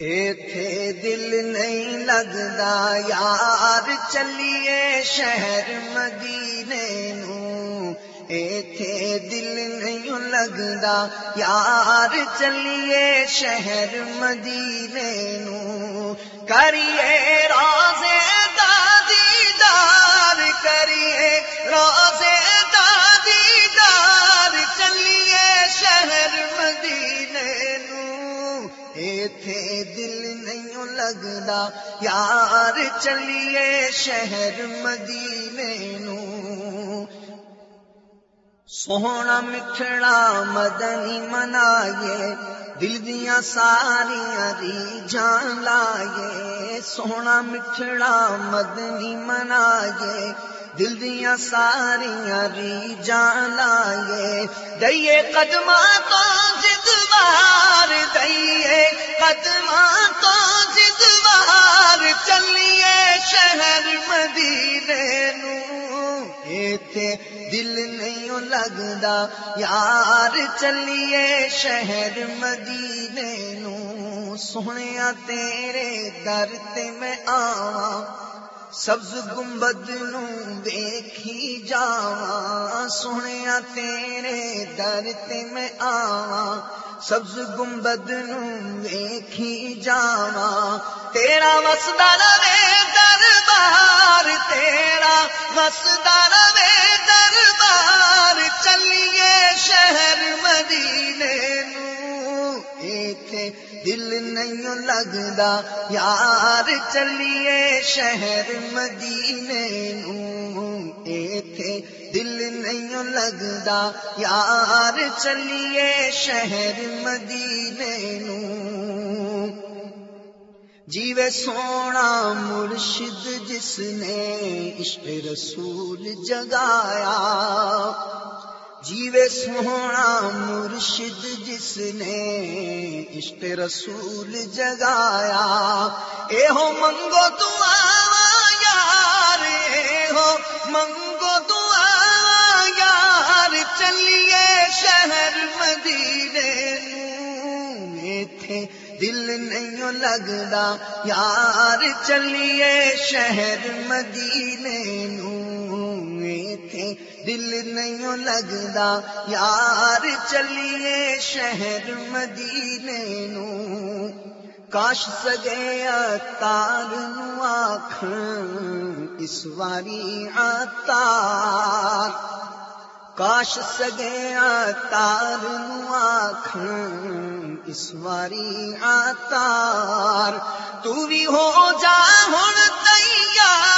ایتھے دل نہیں لگدا، یار چلیے شہر مدینے نو ایتھے دل نہیں لگدا، یار چلیے شہر مدینے نو کریے ایتھے دل نہیں لگدا یار، چلیے شہر مدینے نو۔ سونا مٹھڑا مدنی منائے۔ دل دیا ساریاں ری جان سونا مٹھڑا مدنی منائے۔ دل دیا ساریاں ری جان لائے۔ دئیے قدمہ تو جدوار دئیے قدمہ تو جدوار چلیے شہر مدینے نو۔ ایتھے دل نہیں لگدا، یار چلیے شہر مدینے نو۔ سونے تیرے در تے میں آواں، سبز گنبد نو دیکھی جاواں۔ سونے تیرے در تے میں آواں سبز گنبد نو دیکھی تیرا وسدا رے دربار تیرا وسدا دل نہیں لگدا، یار چلیے شہر مدینے نو۔ ایتھے دل نہیں لگدا، یار چلیے شہر مدینے نو۔ جیوے سونا مرشد جس نے عشق رسول جگایا، جیوے سونا مرشد جس نے عشق رسول جگایا۔ اے ہو منگو دعا یار، اے ہو منگو دعا یار۔ چلیے شہر مدینے نو تھے، دل نہیں لگدا یار، چلیے شہر مدینے نو تھے دل نہیں لگدا یار چلیے شہر مدینے نو۔ کاش سگے تار آخ اس واری آتار۔ کاش سگیا تار آخ اس واری آتار۔ تو بھی ہو جا ہوں تیار۔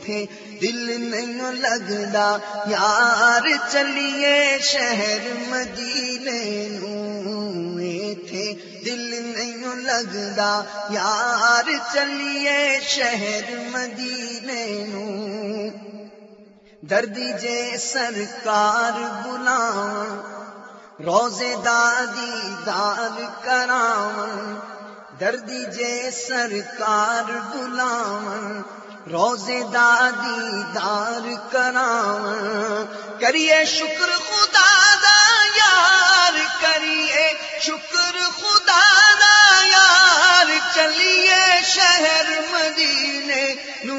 نو ایتھے دل نہیں لگدا یار چلیے شہر مدینے نو ایتھے دل نہیں لگدا یار چلیے شہر مدینے نو دردی جے سرکار بلاواں روزے دادی دار کراواں دردی جے سرکار بلاواں روزے دادی دار کراواں۔ کریے شکر خدا دا یار، کریے شکر خدا دا یار۔ چلیے شہر مدینے نو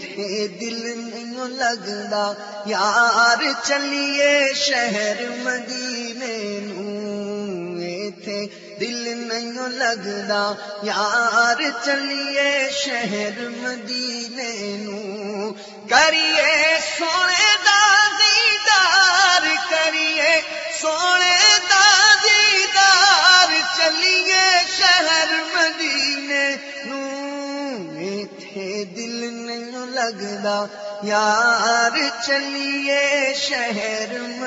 تھے دل نہیں لگدا۔ یار، چلیے شہر مدینے دل نہیں لگدا، یار چلیے شہر مدینے نو۔ کریے سونے دادی دار کریے سونے دادی دار چلیے شہر مدینے نو۔ دل نہیں لگدا، یار چلیے شہر مدینے